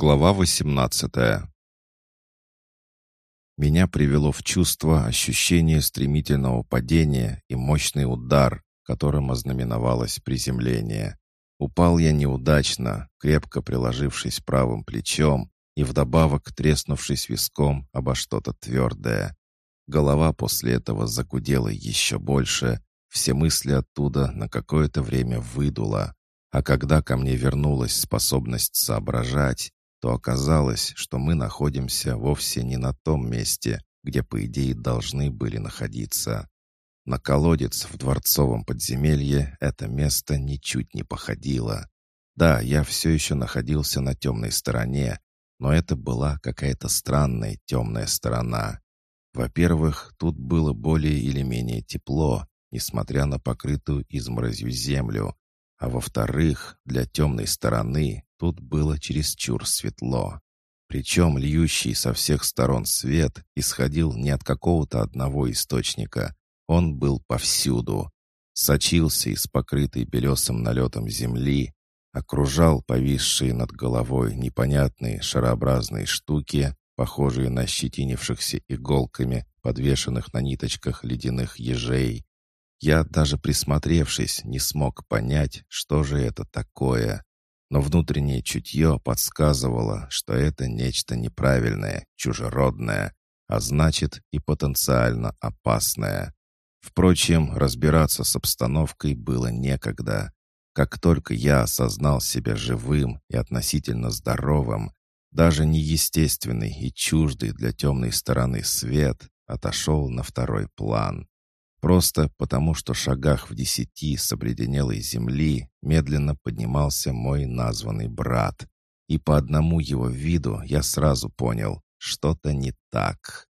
Глава 18 Меня привело в чувство ощущение стремительного падения и мощный удар, которым ознаменовалось приземление. Упал я неудачно, крепко приложившись правым плечом и вдобавок треснувшись виском обо что-то твердое. Голова после этого загудела еще больше, все мысли оттуда на какое-то время выдуло. А когда ко мне вернулась способность соображать, то оказалось, что мы находимся вовсе не на том месте, где, по идее, должны были находиться. На колодец в дворцовом подземелье это место ничуть не походило. Да, я все еще находился на темной стороне, но это была какая-то странная темная сторона. Во-первых, тут было более или менее тепло, несмотря на покрытую изморозью землю, а во-вторых, для темной стороны тут было чересчур светло. Причем льющий со всех сторон свет исходил не от какого-то одного источника. Он был повсюду. Сочился из покрытой белесым налетом земли, окружал повисшие над головой непонятные шарообразные штуки, похожие на щетинившихся иголками, подвешенных на ниточках ледяных ежей, я, даже присмотревшись, не смог понять, что же это такое. Но внутреннее чутье подсказывало, что это нечто неправильное, чужеродное, а значит и потенциально опасное. Впрочем, разбираться с обстановкой было некогда. Как только я осознал себя живым и относительно здоровым, даже неестественный и чуждый для темной стороны свет отошел на второй план. Просто потому, что в шагах в десяти с обледенелой земли медленно поднимался мой названный брат. И по одному его виду я сразу понял, что-то не так.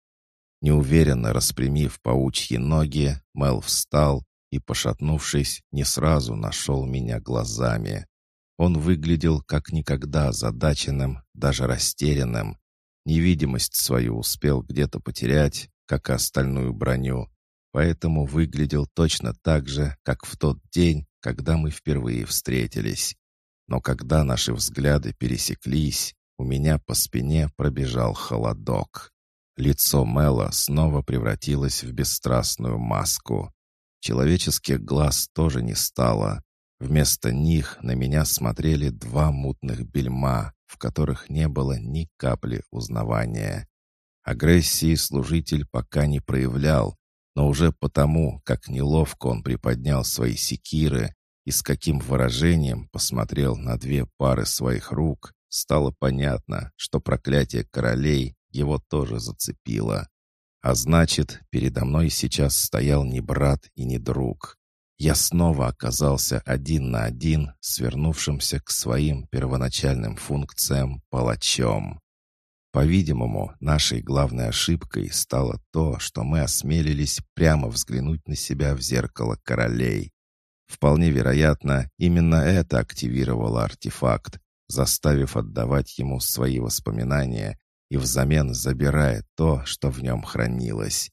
Неуверенно распрямив паучьи ноги, Мел встал и, пошатнувшись, не сразу нашел меня глазами. Он выглядел как никогда задаченным, даже растерянным. Невидимость свою успел где-то потерять, как и остальную броню, поэтому выглядел точно так же, как в тот день, когда мы впервые встретились. Но когда наши взгляды пересеклись, у меня по спине пробежал холодок. Лицо Мэла снова превратилось в бесстрастную маску. Человеческих глаз тоже не стало. Вместо них на меня смотрели два мутных бельма, в которых не было ни капли узнавания. Агрессии служитель пока не проявлял, но уже потому, как неловко он приподнял свои секиры и с каким выражением посмотрел на две пары своих рук, стало понятно, что проклятие королей его тоже зацепило. А значит, передо мной сейчас стоял не брат и не друг. Я снова оказался один на один с вернувшимся к своим первоначальным функциям палачом. По-видимому, нашей главной ошибкой стало то, что мы осмелились прямо взглянуть на себя в зеркало королей. Вполне вероятно, именно это активировало артефакт, заставив отдавать ему свои воспоминания и взамен забирая то, что в нем хранилось.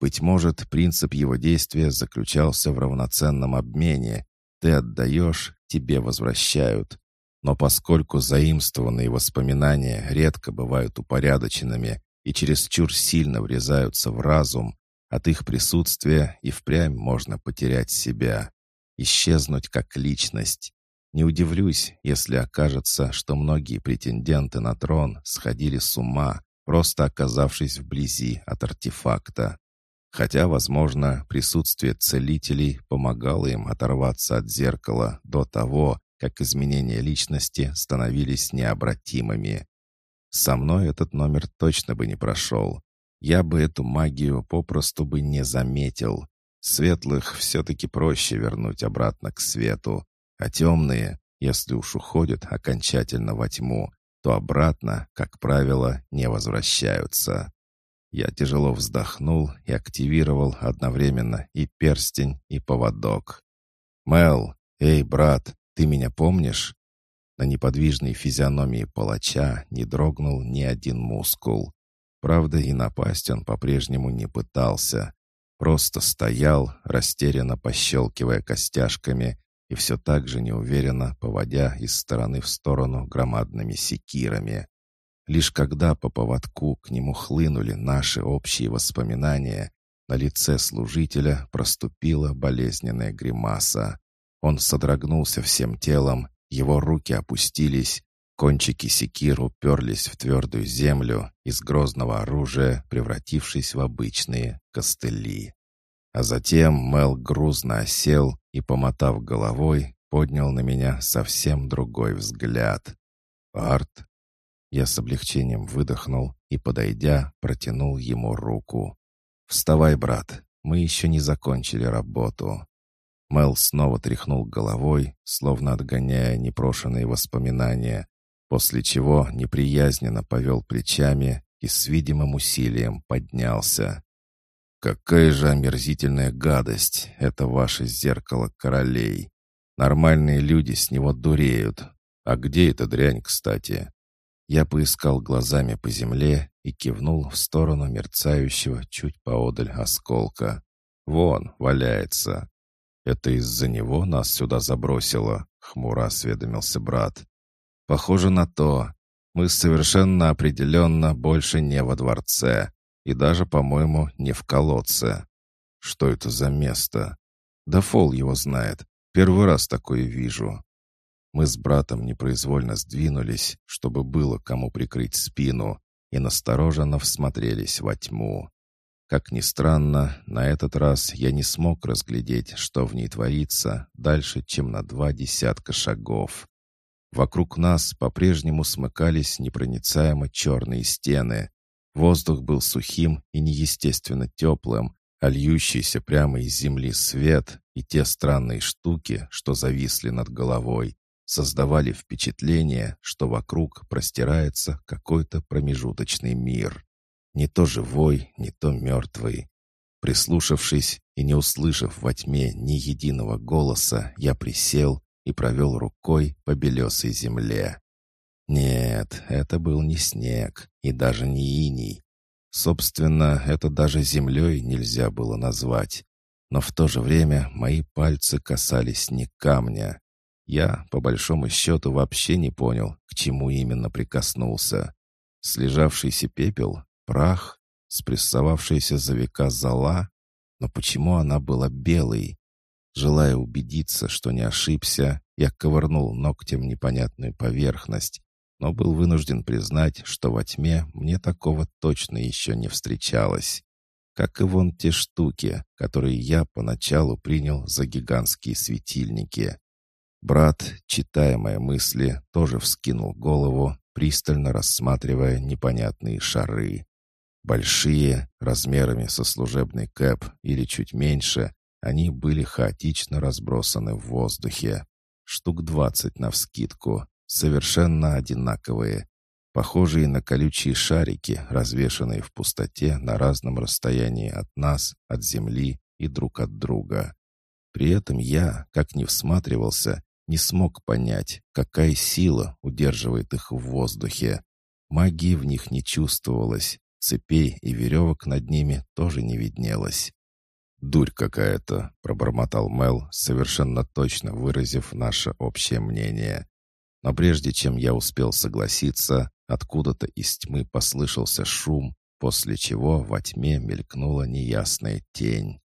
Быть может, принцип его действия заключался в равноценном обмене. Ты отдаешь, тебе возвращают. Но поскольку заимствованные воспоминания редко бывают упорядоченными и чересчур сильно врезаются в разум, от их присутствия и впрямь можно потерять себя, исчезнуть как личность. Не удивлюсь, если окажется, что многие претенденты на трон сходили с ума, просто оказавшись вблизи от артефакта. Хотя, возможно, присутствие целителей помогало им оторваться от зеркала до того, как изменения личности становились необратимыми. Со мной этот номер точно бы не прошел. Я бы эту магию попросту бы не заметил. Светлых все-таки проще вернуть обратно к свету, а темные, если уж уходят окончательно во тьму, то обратно, как правило, не возвращаются. Я тяжело вздохнул и активировал одновременно и перстень, и поводок. «Мел, эй, брат, ты меня помнишь?» На неподвижной физиономии палача не дрогнул ни один мускул. Правда, и напасть он по-прежнему не пытался. Просто стоял, растерянно пощелкивая костяшками, и все так же неуверенно поводя из стороны в сторону громадными секирами. Лишь когда по поводку к нему хлынули наши общие воспоминания, на лице служителя проступила болезненная гримаса. Он содрогнулся всем телом, его руки опустились, кончики секир уперлись в твердую землю, из грозного оружия превратившись в обычные костыли. А затем Мел грузно осел и, помотав головой, поднял на меня совсем другой взгляд. «Арт?» Я с облегчением выдохнул и, подойдя, протянул ему руку. «Вставай, брат, мы еще не закончили работу». Мел снова тряхнул головой, словно отгоняя непрошенные воспоминания, после чего неприязненно повел плечами и с видимым усилием поднялся. «Какая же омерзительная гадость! Это ваше зеркало королей! Нормальные люди с него дуреют. А где эта дрянь, кстати?» Я поискал глазами по земле и кивнул в сторону мерцающего чуть поодаль осколка. «Вон, валяется!» «Это из-за него нас сюда забросило?» — хмуро осведомился брат. «Похоже на то. Мы совершенно определенно больше не во дворце. И даже, по-моему, не в колодце. Что это за место? Да Фол его знает. Первый раз такое вижу. Мы с братом непроизвольно сдвинулись, чтобы было кому прикрыть спину, и настороженно всмотрелись во тьму. Как ни странно, на этот раз я не смог разглядеть, что в ней творится, дальше, чем на два десятка шагов. Вокруг нас по-прежнему смыкались непроницаемо черные стены, Воздух был сухим и неестественно теплым, а льющийся прямо из земли свет и те странные штуки, что зависли над головой, создавали впечатление, что вокруг простирается какой-то промежуточный мир. Не то живой, не то мертвый. Прислушавшись и не услышав во тьме ни единого голоса, я присел и провел рукой по белесой земле. Нет, это был не снег и даже не иней. Собственно, это даже землей нельзя было назвать. Но в то же время мои пальцы касались не камня. Я, по большому счету, вообще не понял, к чему именно прикоснулся. Слежавшийся пепел, прах, спрессовавшаяся за века зола. Но почему она была белой? Желая убедиться, что не ошибся, я ковырнул ногтем непонятную поверхность но был вынужден признать, что во тьме мне такого точно еще не встречалось. Как и вон те штуки, которые я поначалу принял за гигантские светильники. Брат, читая мои мысли, тоже вскинул голову, пристально рассматривая непонятные шары. Большие, размерами со служебный кэп или чуть меньше, они были хаотично разбросаны в воздухе. Штук двадцать навскидку, совершенно одинаковые, похожие на колючие шарики, развешанные в пустоте на разном расстоянии от нас, от земли и друг от друга. При этом я, как ни всматривался, не смог понять, какая сила удерживает их в воздухе. Магии в них не чувствовалось, цепей и веревок над ними тоже не виднелось. «Дурь какая-то», — пробормотал Мел, совершенно точно выразив наше общее мнение. Но прежде чем я успел согласиться, откуда-то из тьмы послышался шум, после чего во тьме мелькнула неясная тень.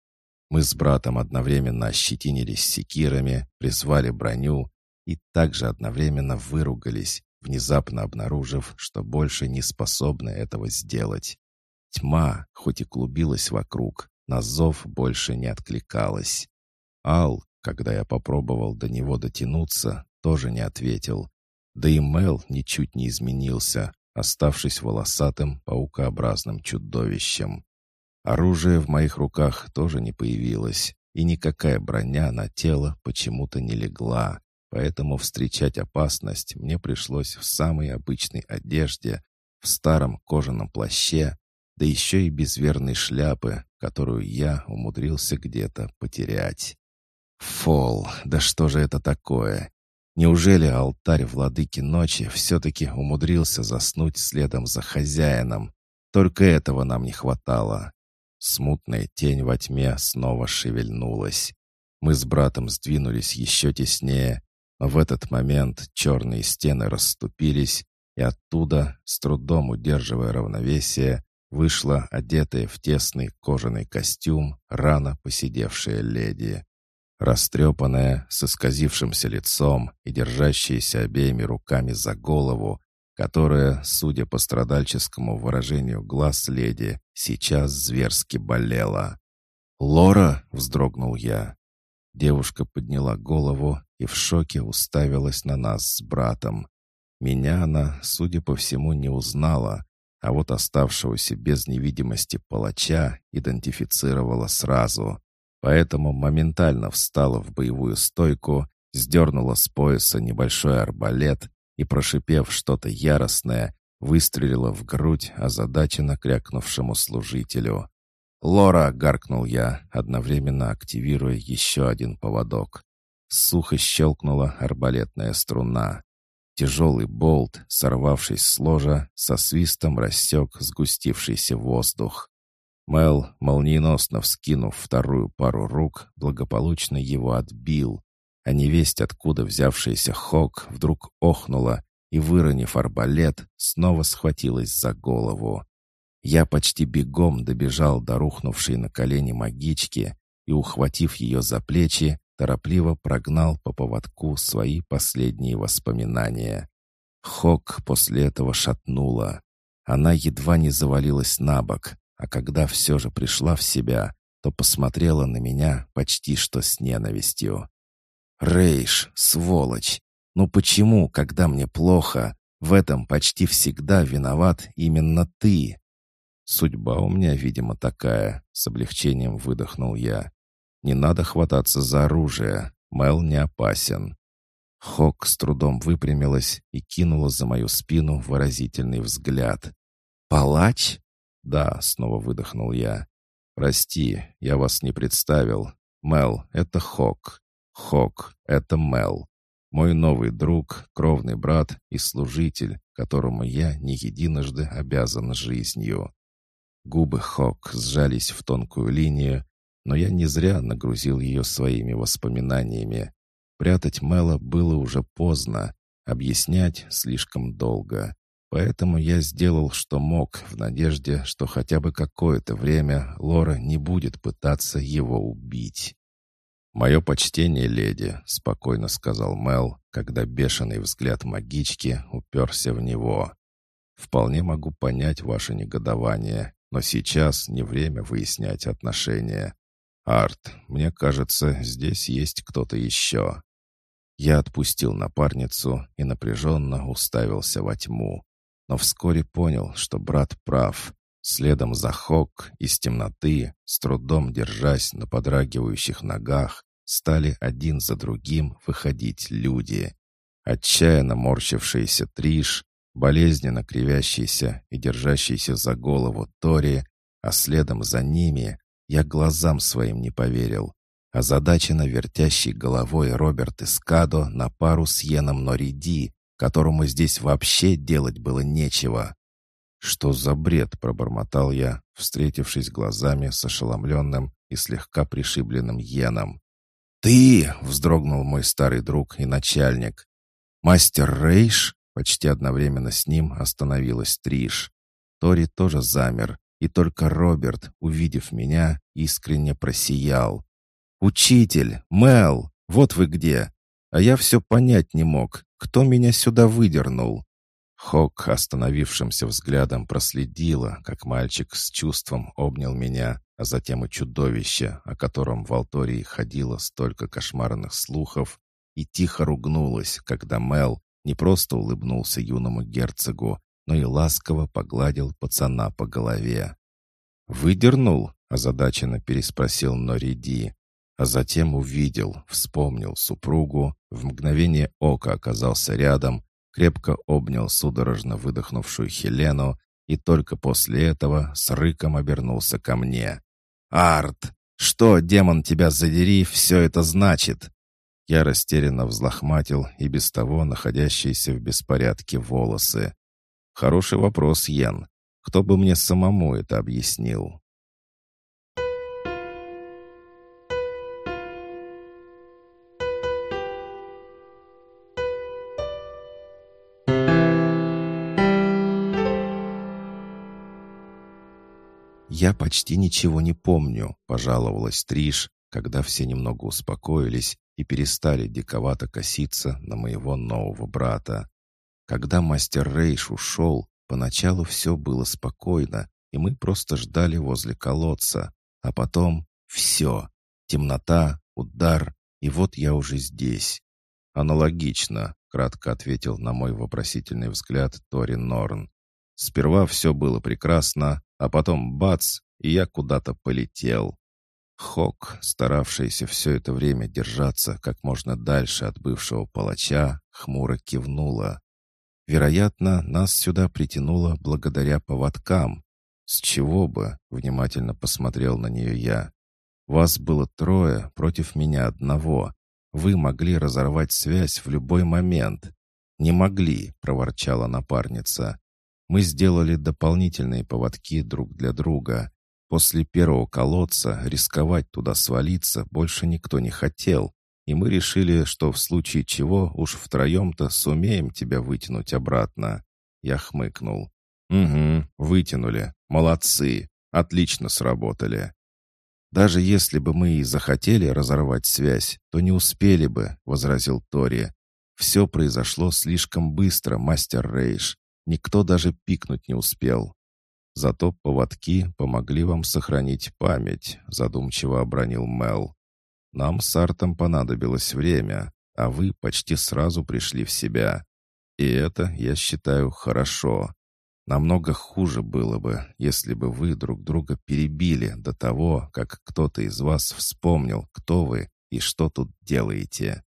Мы с братом одновременно ощетинились секирами, призвали броню и также одновременно выругались, внезапно обнаружив, что больше не способны этого сделать. Тьма, хоть и клубилась вокруг, на зов больше не откликалась. Ал, когда я попробовал до него дотянуться, тоже не ответил. Да и Мел ничуть не изменился, оставшись волосатым паукообразным чудовищем. Оружие в моих руках тоже не появилось, и никакая броня на тело почему-то не легла, поэтому встречать опасность мне пришлось в самой обычной одежде, в старом кожаном плаще, да еще и без верной шляпы, которую я умудрился где-то потерять. Фол, да что же это такое? Неужели алтарь владыки ночи все-таки умудрился заснуть следом за хозяином? Только этого нам не хватало. Смутная тень во тьме снова шевельнулась. Мы с братом сдвинулись еще теснее, в этот момент черные стены расступились, и оттуда, с трудом удерживая равновесие, вышла одетая в тесный кожаный костюм рано посидевшая леди. Растрепанная, с исказившимся лицом и держащаяся обеими руками за голову, которая, судя по страдальческому выражению глаз леди, сейчас зверски болела. «Лора!» — вздрогнул я. Девушка подняла голову и в шоке уставилась на нас с братом. Меня она, судя по всему, не узнала, а вот оставшегося без невидимости палача идентифицировала сразу. Поэтому моментально встала в боевую стойку, сдернула с пояса небольшой арбалет и, прошипев что-то яростное, выстрелила в грудь озадаченно крякнувшему служителю. «Лора!» — гаркнул я, одновременно активируя еще один поводок. Сухо щелкнула арбалетная струна. Тяжелый болт, сорвавшись с ложа, со свистом рассек сгустившийся воздух. Мел, молниеносно вскинув вторую пару рук, благополучно его отбил, а невесть, откуда взявшаяся Хок, вдруг охнула и, выронив арбалет, снова схватилась за голову. Я почти бегом добежал до рухнувшей на колени магички и, ухватив ее за плечи, торопливо прогнал по поводку свои последние воспоминания. Хок после этого шатнула. Она едва не завалилась на бок, а когда все же пришла в себя, то посмотрела на меня почти что с ненавистью. «Рейш, сволочь! Ну почему, когда мне плохо, в этом почти всегда виноват именно ты?» «Судьба у меня, видимо, такая», — с облегчением выдохнул я. «Не надо хвататься за оружие, Мел не опасен». Хок с трудом выпрямилась и кинула за мою спину выразительный взгляд. «Палач?» «Да», — снова выдохнул я. «Прости, я вас не представил. Мел, это Хок. Хок, это Мел. Мой новый друг, кровный брат и служитель, которому я не единожды обязан жизнью». Губы Хок сжались в тонкую линию, но я не зря нагрузил ее своими воспоминаниями. Прятать Мела было уже поздно, объяснять слишком долго. Поэтому я сделал, что мог, в надежде, что хотя бы какое-то время Лора не будет пытаться его убить. «Мое почтение, леди», — спокойно сказал Мел, когда бешеный взгляд магички уперся в него. «Вполне могу понять ваше негодование, но сейчас не время выяснять отношения. Арт, мне кажется, здесь есть кто-то еще». Я отпустил напарницу и напряженно уставился во тьму но вскоре понял, что брат прав. Следом за Хок из темноты, с трудом держась на подрагивающих ногах, стали один за другим выходить люди. Отчаянно морщившийся Триш, болезненно кривящийся и держащийся за голову Тори, а следом за ними я глазам своим не поверил. Озадаченно вертящий головой Роберт Искадо на пару с Йеном Нориди, которому здесь вообще делать было нечего. «Что за бред?» — пробормотал я, встретившись глазами с ошеломленным и слегка пришибленным Йеном. «Ты!» — вздрогнул мой старый друг и начальник. «Мастер Рейш?» — почти одновременно с ним остановилась Триш. Тори тоже замер, и только Роберт, увидев меня, искренне просиял. «Учитель! Мел! Вот вы где! А я все понять не мог. Кто меня сюда выдернул?» Хок остановившимся взглядом проследила, как мальчик с чувством обнял меня, а затем и чудовище, о котором в Алтории ходило столько кошмарных слухов, и тихо ругнулась, когда Мел не просто улыбнулся юному герцогу, но и ласково погладил пацана по голове. «Выдернул?» — озадаченно переспросил Нориди, а затем увидел, вспомнил супругу, в мгновение ока оказался рядом, крепко обнял судорожно выдохнувшую Хелену и только после этого с рыком обернулся ко мне. «Арт! Что, демон, тебя задери, все это значит?» Я растерянно взлохматил и без того находящиеся в беспорядке волосы. Хороший вопрос, Йен. Кто бы мне самому это объяснил? «Я почти ничего не помню», — пожаловалась Триш, когда все немного успокоились и перестали диковато коситься на моего нового брата. Когда мастер Рейш ушел, поначалу все было спокойно, и мы просто ждали возле колодца. А потом все. Темнота, удар, и вот я уже здесь. Аналогично, кратко ответил на мой вопросительный взгляд Тори Норн. Сперва все было прекрасно, а потом бац, и я куда-то полетел. Хок, старавшийся все это время держаться как можно дальше от бывшего палача, хмуро кивнула. Вероятно, нас сюда притянуло благодаря поводкам. С чего бы, внимательно посмотрел на нее я. Вас было трое против меня одного. Вы могли разорвать связь в любой момент. Не могли, проворчала напарница. Мы сделали дополнительные поводки друг для друга. После первого колодца рисковать туда свалиться больше никто не хотел, и мы решили, что в случае чего уж втроем-то сумеем тебя вытянуть обратно». Я хмыкнул. «Угу, вытянули. Молодцы. Отлично сработали». «Даже если бы мы и захотели разорвать связь, то не успели бы», — возразил Тори. «Все произошло слишком быстро, мастер Рейш. Никто даже пикнуть не успел». «Зато поводки помогли вам сохранить память», — задумчиво обронил Мел. Нам с Артом понадобилось время, а вы почти сразу пришли в себя. И это, я считаю, хорошо. Намного хуже было бы, если бы вы друг друга перебили до того, как кто-то из вас вспомнил, кто вы и что тут делаете».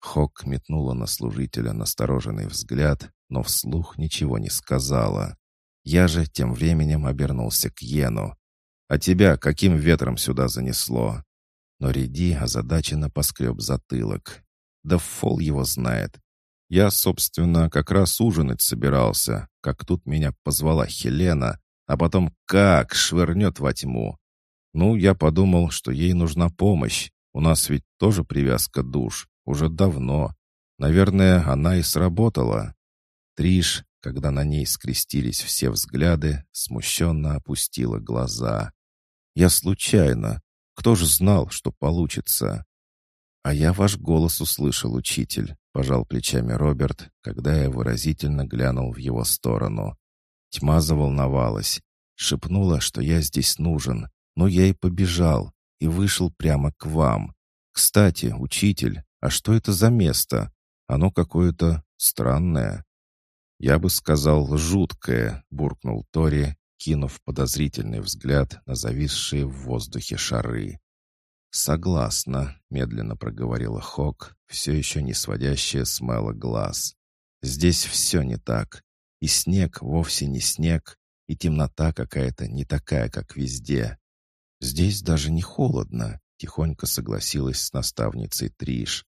Хок метнула на служителя настороженный взгляд, но вслух ничего не сказала. Я же тем временем обернулся к Йену. «А тебя каким ветром сюда занесло?» Но Риди озадаченно поскреб затылок. Да фол его знает. Я, собственно, как раз ужинать собирался, как тут меня позвала Хелена, а потом как швырнет во тьму. Ну, я подумал, что ей нужна помощь. У нас ведь тоже привязка душ. Уже давно. Наверное, она и сработала. Триш, когда на ней скрестились все взгляды, смущенно опустила глаза. Я случайно, кто же знал, что получится? А я ваш голос услышал, учитель, пожал плечами Роберт, когда я выразительно глянул в его сторону. Тьма заволновалась, шепнула, что я здесь нужен, но я и побежал, и вышел прямо к вам. Кстати, учитель, а что это за место? Оно какое-то странное. Я бы сказал, жуткое, буркнул Тори, кинув подозрительный взгляд на зависшие в воздухе шары. «Согласна», — медленно проговорила Хок, все еще не сводящая с Мэла глаз. «Здесь все не так. И снег вовсе не снег, и темнота какая-то не такая, как везде. Здесь даже не холодно», — тихонько согласилась с наставницей Триш.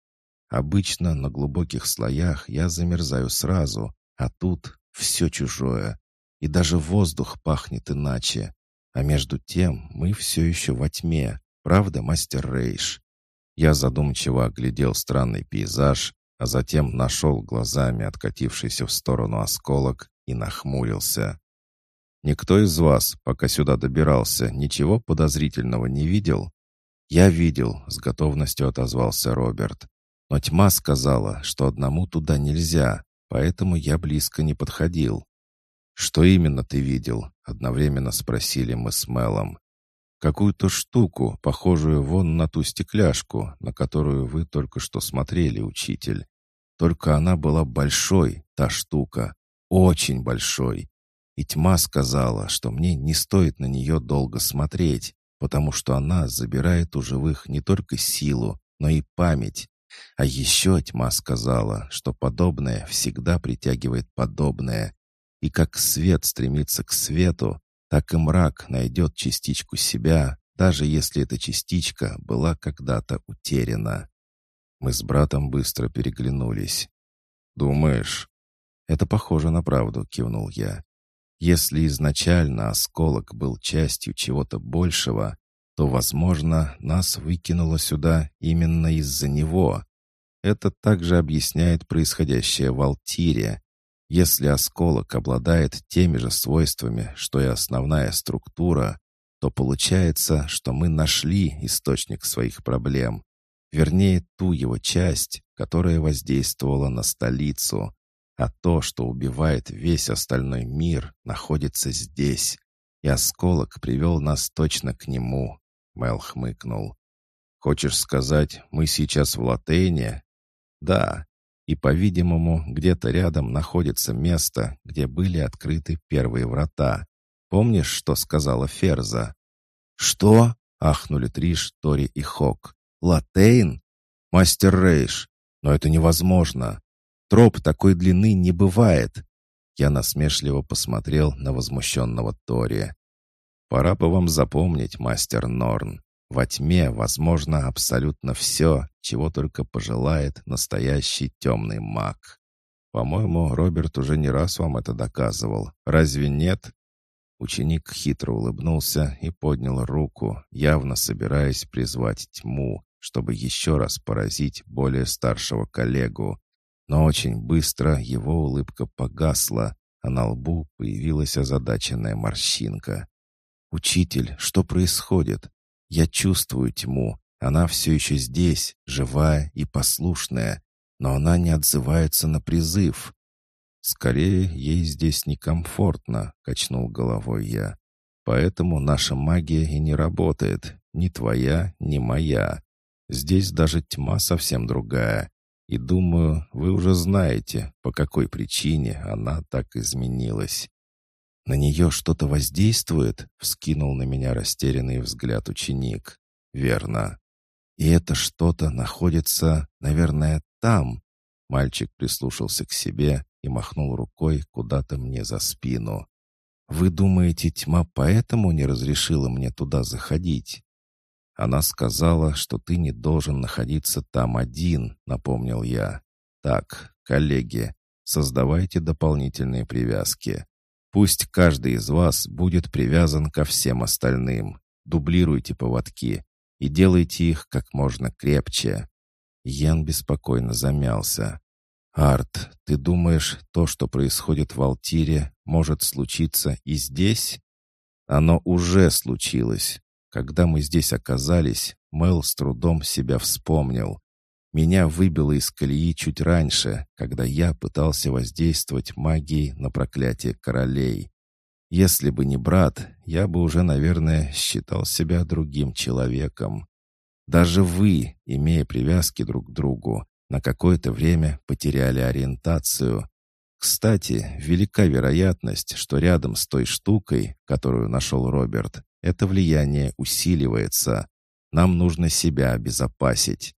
«Обычно на глубоких слоях я замерзаю сразу, а тут все чужое и даже воздух пахнет иначе. А между тем мы все еще во тьме, правда, мастер Рейш?» Я задумчиво оглядел странный пейзаж, а затем нашел глазами откатившийся в сторону осколок и нахмурился. «Никто из вас, пока сюда добирался, ничего подозрительного не видел?» «Я видел», — с готовностью отозвался Роберт. «Но тьма сказала, что одному туда нельзя, поэтому я близко не подходил. «Что именно ты видел?» — одновременно спросили мы с Мелом. «Какую-то штуку, похожую вон на ту стекляшку, на которую вы только что смотрели, учитель. Только она была большой, та штука, очень большой. И тьма сказала, что мне не стоит на нее долго смотреть, потому что она забирает у живых не только силу, но и память. А еще тьма сказала, что подобное всегда притягивает подобное, и как свет стремится к свету, так и мрак найдет частичку себя, даже если эта частичка была когда-то утеряна. Мы с братом быстро переглянулись. «Думаешь?» «Это похоже на правду», — кивнул я. «Если изначально осколок был частью чего-то большего, то, возможно, нас выкинуло сюда именно из-за него. Это также объясняет происходящее в Алтире, если осколок обладает теми же свойствами, что и основная структура, то получается, что мы нашли источник своих проблем. Вернее, ту его часть, которая воздействовала на столицу. А то, что убивает весь остальной мир, находится здесь. И осколок привел нас точно к нему. Мел хмыкнул. «Хочешь сказать, мы сейчас в Латейне?» «Да. И, по-видимому, где-то рядом находится место, где были открыты первые врата. Помнишь, что сказала Ферза?» «Что?» — ахнули Триш, Тори и Хок. «Латейн? Мастер Рейш. Но это невозможно. Троп такой длины не бывает». Я насмешливо посмотрел на возмущенного Тори. «Пора бы вам запомнить, мастер Норн. Во тьме возможно абсолютно все, чего только пожелает настоящий темный маг. По-моему, Роберт уже не раз вам это доказывал. Разве нет?» Ученик хитро улыбнулся и поднял руку, явно собираясь призвать тьму, чтобы еще раз поразить более старшего коллегу. Но очень быстро его улыбка погасла, а на лбу появилась озадаченная морщинка. «Учитель, что происходит? Я чувствую тьму. Она все еще здесь, живая и послушная, но она не отзывается на призыв. «Скорее, ей здесь некомфортно», — качнул головой я. «Поэтому наша магия и не работает. Ни твоя, ни моя. Здесь даже тьма совсем другая. И думаю, вы уже знаете, по какой причине она так изменилась». «На нее что-то воздействует?» — вскинул на меня растерянный взгляд ученик. «Верно. И это что-то находится, наверное, там». Мальчик прислушался к себе и махнул рукой куда-то мне за спину. «Вы думаете, тьма поэтому не разрешила мне туда заходить?» «Она сказала, что ты не должен находиться там один», — напомнил я. «Так, коллеги, создавайте дополнительные привязки. Пусть каждый из вас будет привязан ко всем остальным. Дублируйте поводки и делайте их как можно крепче». Ян беспокойно замялся. «Арт, ты думаешь, то, что происходит в Алтире, может случиться и здесь?» «Оно уже случилось. Когда мы здесь оказались, Мел с трудом себя вспомнил. Меня выбило из колеи чуть раньше, когда я пытался воздействовать магией на проклятие королей. Если бы не брат, я бы уже, наверное, считал себя другим человеком. Даже вы, имея привязки друг к другу, на какое-то время потеряли ориентацию. Кстати, велика вероятность, что рядом с той штукой, которую нашел Роберт, это влияние усиливается. Нам нужно себя обезопасить.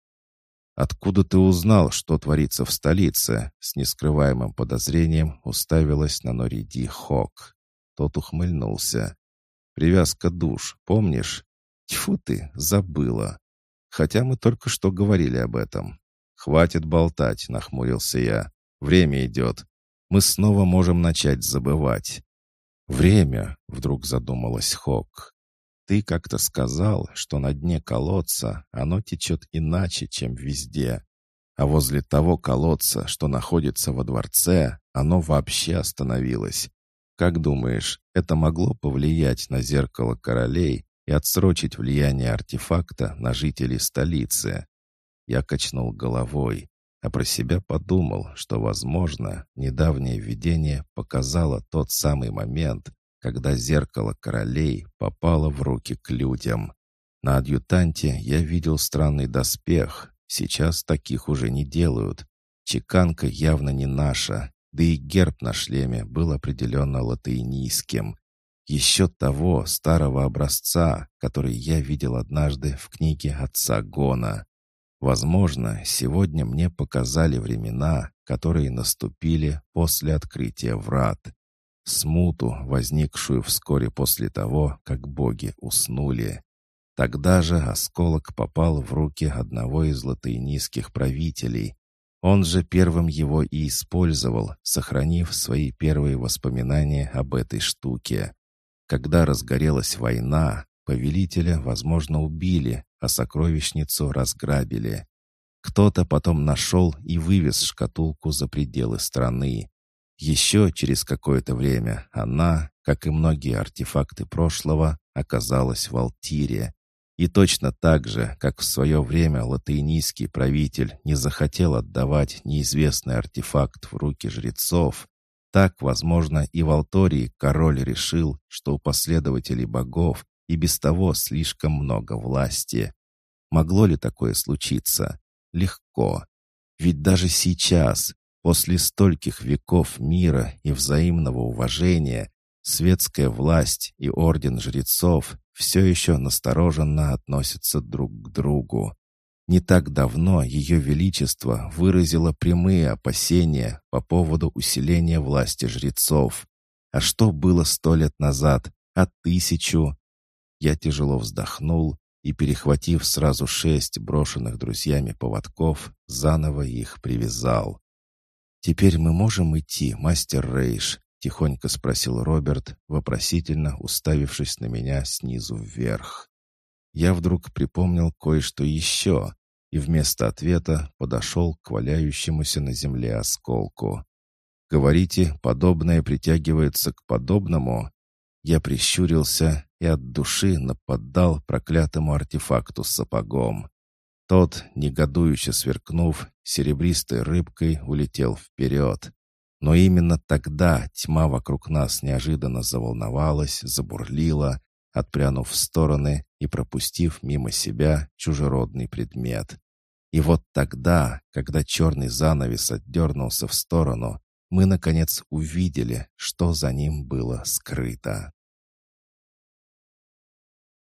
«Откуда ты узнал, что творится в столице?» С нескрываемым подозрением уставилась на Нориди Хок. Тот ухмыльнулся. «Привязка душ, помнишь?» «Тьфу ты, забыла. Хотя мы только что говорили об этом. «Хватит болтать», — нахмурился я. «Время идет. Мы снова можем начать забывать». «Время», — вдруг задумалась Хок. «Ты как-то сказал, что на дне колодца оно течет иначе, чем везде. А возле того колодца, что находится во дворце, оно вообще остановилось. Как думаешь, это могло повлиять на зеркало королей и отсрочить влияние артефакта на жителей столицы?» Я качнул головой, а про себя подумал, что, возможно, недавнее видение показало тот самый момент, когда зеркало королей попало в руки к людям. На адъютанте я видел странный доспех. Сейчас таких уже не делают. Чеканка явно не наша, да и герб на шлеме был определенно латынийским. Еще того старого образца, который я видел однажды в книге отца Гона. Возможно, сегодня мне показали времена, которые наступили после открытия врат. Смуту, возникшую вскоре после того, как боги уснули. Тогда же осколок попал в руки одного из латынийских правителей. Он же первым его и использовал, сохранив свои первые воспоминания об этой штуке. Когда разгорелась война, повелителя, возможно, убили, а сокровищницу разграбили. Кто-то потом нашел и вывез шкатулку за пределы страны. Еще через какое-то время она, как и многие артефакты прошлого, оказалась в Алтире. И точно так же, как в свое время латынийский правитель не захотел отдавать неизвестный артефакт в руки жрецов, так, возможно, и в Алтории король решил, что у последователей богов и без того слишком много власти. Могло ли такое случиться? Легко. Ведь даже сейчас, после стольких веков мира и взаимного уважения, светская власть и орден жрецов все еще настороженно относятся друг к другу. Не так давно Ее Величество выразило прямые опасения по поводу усиления власти жрецов. А что было сто лет назад, а тысячу? Я тяжело вздохнул и, перехватив сразу шесть брошенных друзьями поводков, заново их привязал. «Теперь мы можем идти, мастер Рейш?» — тихонько спросил Роберт, вопросительно уставившись на меня снизу вверх. Я вдруг припомнил кое-что еще и вместо ответа подошел к валяющемуся на земле осколку. «Говорите, подобное притягивается к подобному?» Я прищурился и от души нападал проклятому артефакту сапогом. Тот, негодующе сверкнув, серебристой рыбкой улетел вперед. Но именно тогда тьма вокруг нас неожиданно заволновалась, забурлила, отпрянув в стороны и пропустив мимо себя чужеродный предмет. И вот тогда, когда черный занавес отдернулся в сторону, мы, наконец, увидели, что за ним было скрыто.